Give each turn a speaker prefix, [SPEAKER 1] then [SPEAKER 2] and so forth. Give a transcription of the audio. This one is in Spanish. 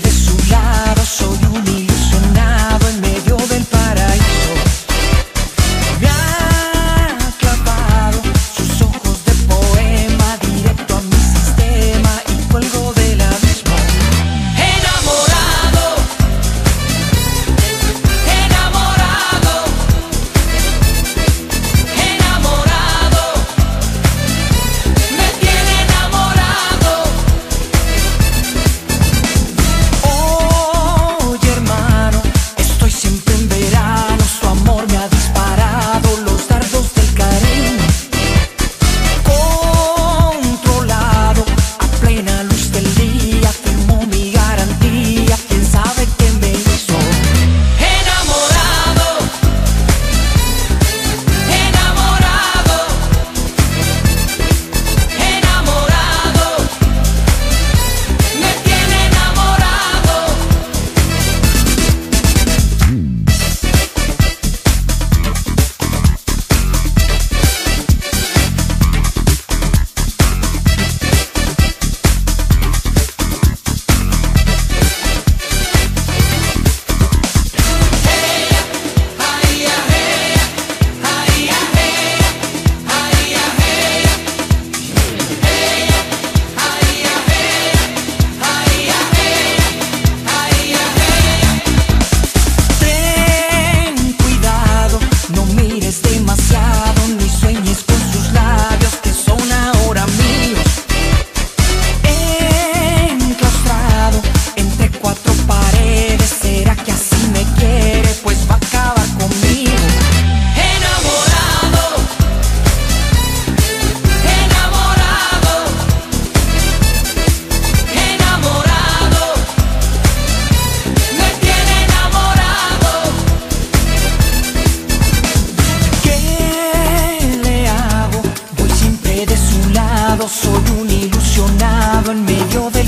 [SPEAKER 1] de su lado soy funcionaba en medio de